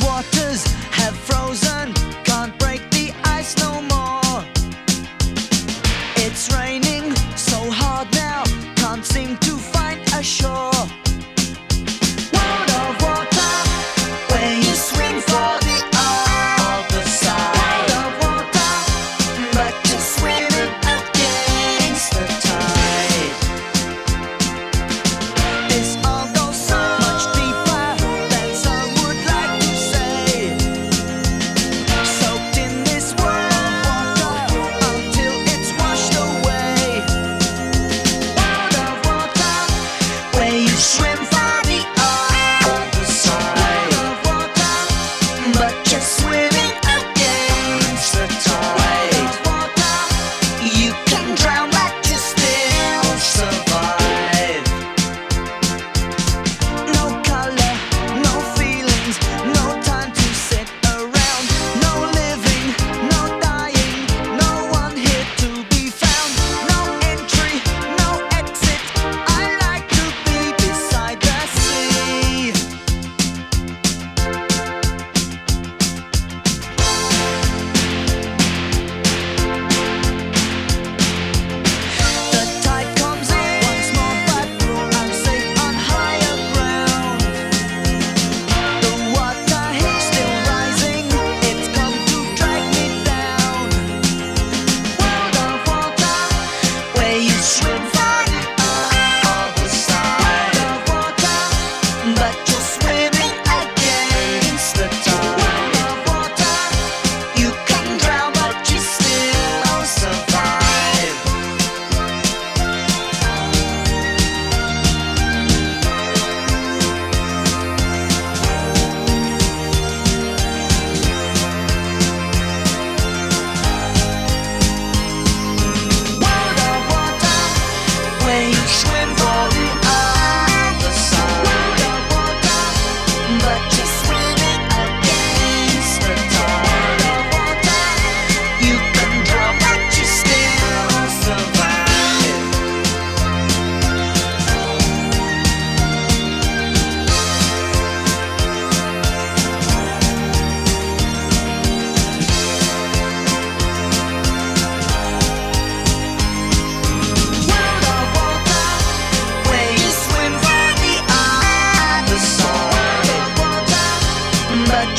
waters.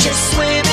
just swim